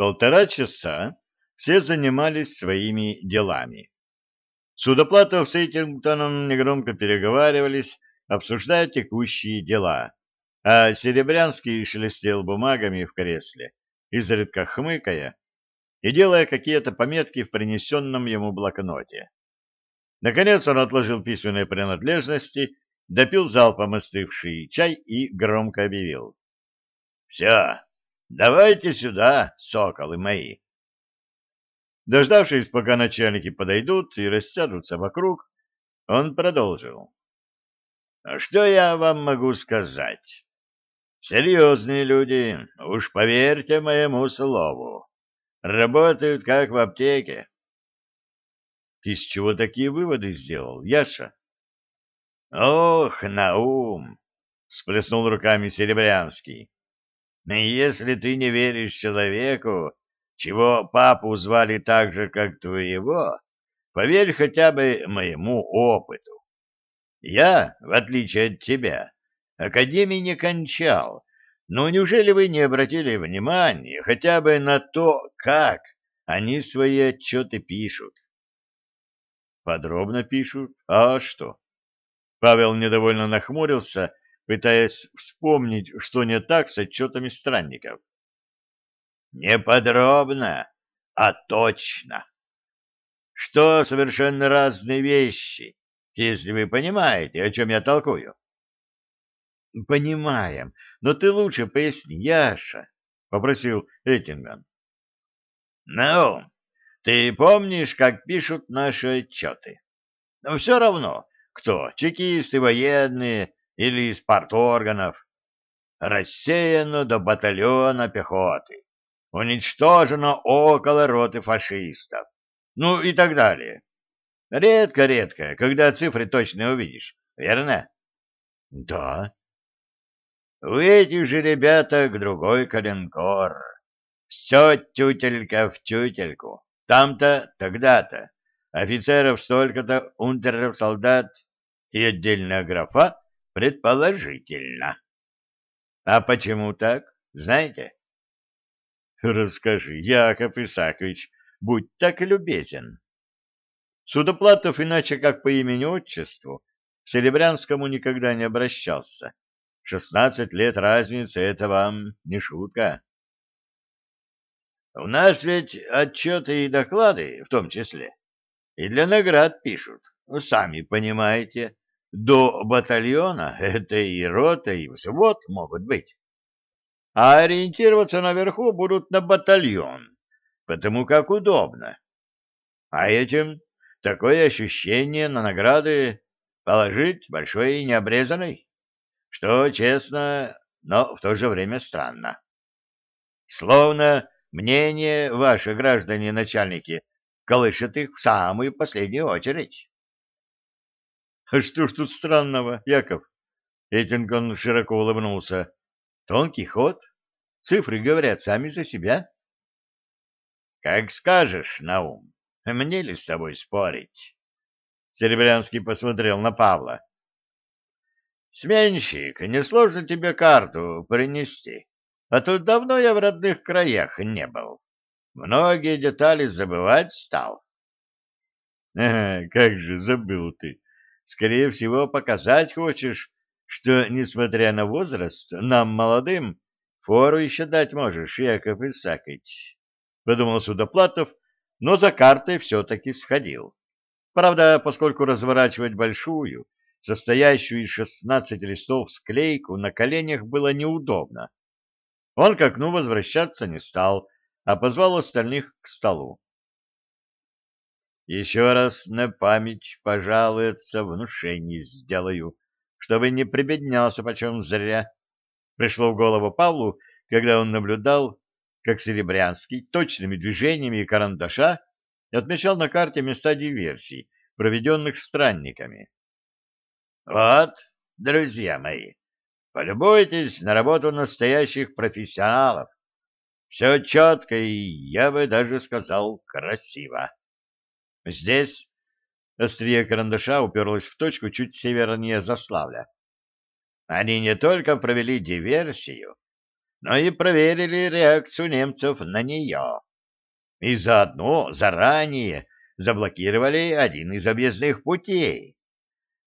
Полтора часа все занимались своими делами. Судоплатов с Эйтингтоном негромко переговаривались, обсуждая текущие дела, а Серебрянский шелестел бумагами в кресле, изредка хмыкая и делая какие-то пометки в принесенном ему блокноте. Наконец он отложил письменные принадлежности, допил залпом остывший чай и громко объявил. — Все, давайте сюда, соколы мои. Дождавшись, пока начальники подойдут и рассядутся вокруг, он продолжил. — А что я вам могу сказать? Серьезные люди, уж поверьте моему слову, работают как в аптеке. Из чего такие выводы сделал Яша? Ох, Наум! Сплеснул руками Серебрянский. Если ты не веришь человеку, чего папу звали так же, как твоего, поверь хотя бы моему опыту. Я, в отличие от тебя, академии не кончал, но неужели вы не обратили внимания хотя бы на то, как они свои отчеты пишут? Подробно пишут. А что? Павел недовольно нахмурился, пытаясь вспомнить, что не так с отчетами странников. Не подробно, а точно. Что совершенно разные вещи, если вы понимаете, о чем я толкую. Понимаем, но ты лучше поясни, Яша, попросил Эттинган. Ну, ты помнишь, как пишут наши отчеты? Но все равно, кто, чекисты, военные или из парторганов. Рассеяно до батальона пехоты. Уничтожено около роты фашистов. Ну и так далее. Редко-редко, когда цифры точно увидишь, верно? Да. У этих же ребяток другой коленкор. Все тютелька в тютельку. Там-то, тогда-то. Офицеров столько-то, унтеров, солдат и отдельная графа предположительно. А почему так, знаете? Расскажи, Яков Исакович, будь так любезен. Судоплатов иначе как по имени-отчеству к Серебрянскому никогда не обращался. Шестнадцать лет разницы — это вам не шутка. У нас ведь отчеты и доклады в том числе. И для наград пишут. Ну, сами понимаете, до батальона это и рота, и взвод могут быть. А ориентироваться наверху будут на батальон, потому как удобно. А этим такое ощущение на награды положить большой и необрезанный, что честно, но в то же время странно. Словно Мнение ваше, граждане начальники, колышет их в самую последнюю очередь. — А что ж тут странного, Яков? Эйтингон широко улыбнулся. — Тонкий ход. Цифры говорят сами за себя. — Как скажешь, Наум. Мне ли с тобой спорить? Серебрянский посмотрел на Павла. — Сменщик, не сложно тебе карту принести? А тут давно я в родных краях не был. Многие детали забывать стал. Ага, как же забыл ты. Скорее всего, показать хочешь, что, несмотря на возраст, нам, молодым, фору еще дать можешь, Яков Исакович. Подумал Судоплатов, но за картой все-таки сходил. Правда, поскольку разворачивать большую, состоящую из шестнадцати листов склейку, на коленях было неудобно, он к окну возвращаться не стал, а позвал остальных к столу. Еще раз на память пожалуется, внушение сделаю, чтобы не прибеднялся почем зря. Пришло в голову Павлу, когда он наблюдал, как Серебрянский точными движениями карандаша отмечал на карте места диверсий, проведенных странниками. Вот, друзья мои, Полюбуйтесь на работу настоящих профессионалов. Все четко и, я бы даже сказал, красиво. Здесь острие карандаша уперлось в точку чуть севернее Заславля. Они не только провели диверсию, но и проверили реакцию немцев на нее. И заодно заранее заблокировали один из объездных путей,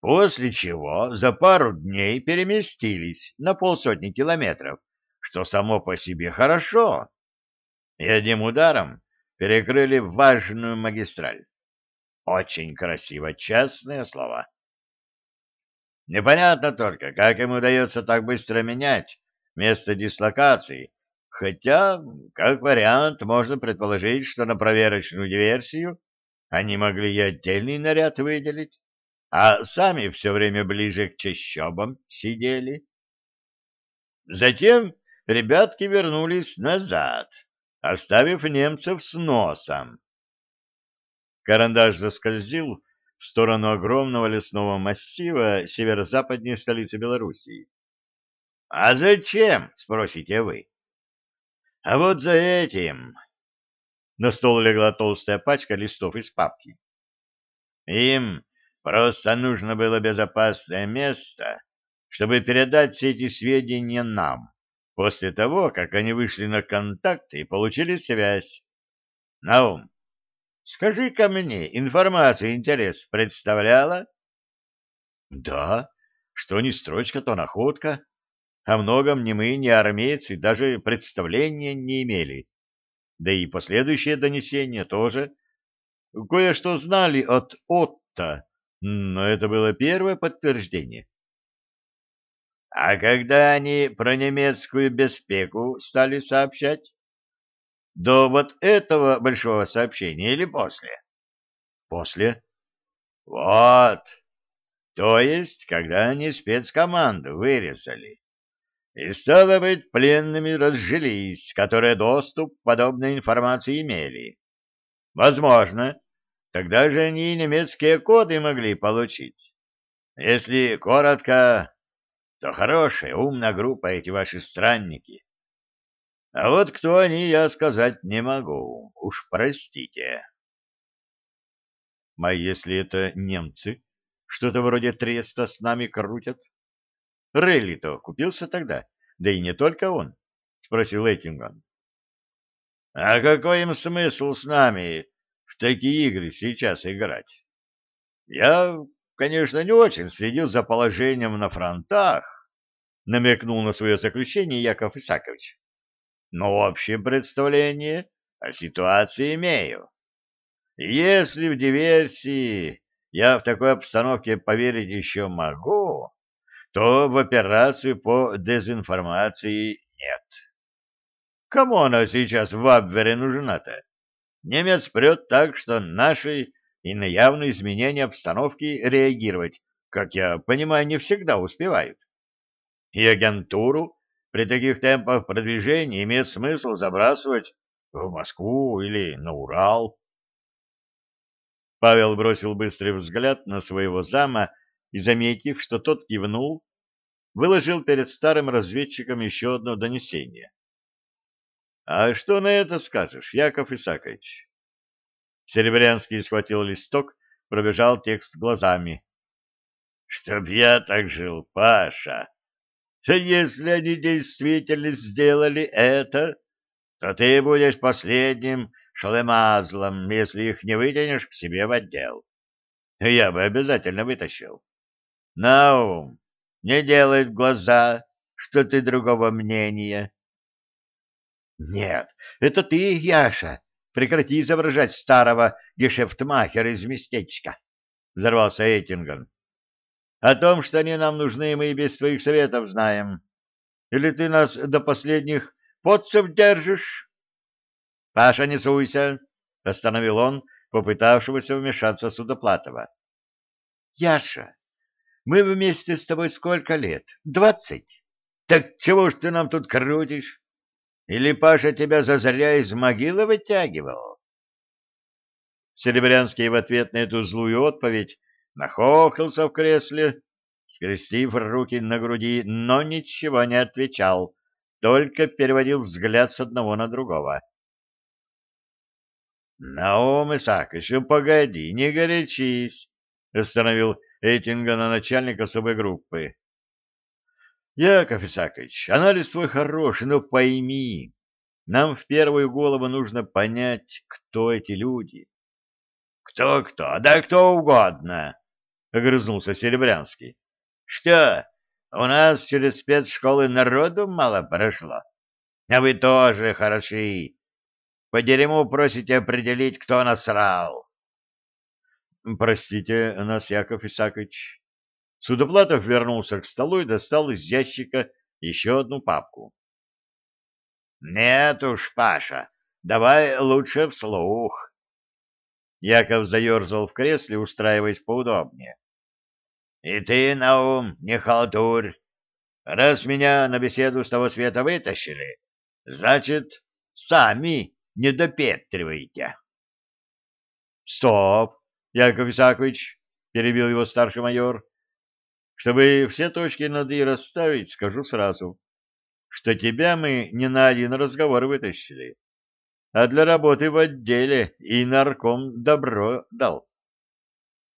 после чего за пару дней переместились на полсотни километров, что само по себе хорошо, и одним ударом перекрыли важную магистраль. Очень красиво, честные слова. Непонятно только, как им удается так быстро менять место дислокации, хотя, как вариант, можно предположить, что на проверочную диверсию они могли и отдельный наряд выделить, а сами все время ближе к чащобам сидели. Затем ребятки вернулись назад, оставив немцев с носом. Карандаш заскользил в сторону огромного лесного массива северо-западней столицы Белоруссии. — А зачем? — спросите вы. — А вот за этим. На стол легла толстая пачка листов из папки. Им просто нужно было безопасное место, чтобы передать все эти сведения нам, после того, как они вышли на контакт и получили связь. Наум, Скажи-ка мне, информация интерес представляла? Да, что ни строчка, то находка. О многом ни мы, ни армейцы даже представления не имели. Да и последующие донесения тоже. Кое-что знали от Отто, но это было первое подтверждение. А когда они про немецкую беспеку стали сообщать? До вот этого большого сообщения или после? После. Вот. То есть, когда они спецкоманду вырезали. И, стало быть, пленными разжились, которые доступ к подобной информации имели. Возможно, тогда же они и немецкие коды могли получить. Если коротко, то хорошая, умная группа эти ваши странники. А вот кто они, я сказать не могу. Уж простите. А если это немцы? Что-то вроде треста с нами крутят? Релли-то купился тогда, да и не только он, — спросил Эттингон. — А какой им смысл с нами в такие игры сейчас играть? Я, конечно, не очень следил за положением на фронтах, — намекнул на свое заключение Яков Исакович но общее представление о ситуации имею. Если в диверсии я в такой обстановке поверить еще могу, то в операцию по дезинформации нет. Кому она сейчас в Абвере нужна-то? Немец прет так, что наши и на явные изменения обстановки реагировать, как я понимаю, не всегда успевают. И агентуру при таких темпах продвижения имеет смысл забрасывать в Москву или на Урал. Павел бросил быстрый взгляд на своего зама и, заметив, что тот кивнул, выложил перед старым разведчиком еще одно донесение. — А что на это скажешь, Яков Исакович? Серебрянский схватил листок, пробежал текст глазами. — Чтоб я так жил, Паша! Если они действительно сделали это, то ты будешь последним шалемазлом, если их не вытянешь к себе в отдел. Я бы обязательно вытащил. Наум, не делай глаза, что ты другого мнения. Нет, это ты, Яша. Прекрати изображать старого гешефтмахера из местечка, — взорвался Эйтингон. О том, что они нам нужны, мы и без твоих советов знаем. Или ты нас до последних подцев держишь? — Паша, не суйся, — остановил он, попытавшегося вмешаться Судоплатова. — Яша, мы вместе с тобой сколько лет? Двадцать? Так чего ж ты нам тут крутишь? Или Паша тебя зазря из могилы вытягивал? Серебрянский в ответ на эту злую отповедь нахохлился в кресле, скрестив руки на груди, но ничего не отвечал, только переводил взгляд с одного на другого. — Наум Исаакович, ну погоди, не горячись, — остановил Эйтингена начальник особой группы. Яков Исаакович, анализ твой хороший, но пойми, нам в первую голову нужно понять, кто эти люди. Кто-кто? Да кто угодно, — огрызнулся Серебрянский. Что, у нас через спецшколы народу мало прошло? А вы тоже хороши. По дерьму просите определить, кто насрал. Простите нас, Яков Исаакович. Судоплатов вернулся к столу и достал из ящика еще одну папку. Нет уж, Паша, давай лучше вслух. Яков заерзал в кресле, устраиваясь поудобнее. И ты, Наум, не халтурь. Раз меня на беседу с того света вытащили, значит, сами не допетривайте. Стоп, Яков Исаакович, перебил его старший майор. Чтобы все точки над «и» расставить, скажу сразу, что тебя мы не на один разговор вытащили, а для работы в отделе и нарком добро дал.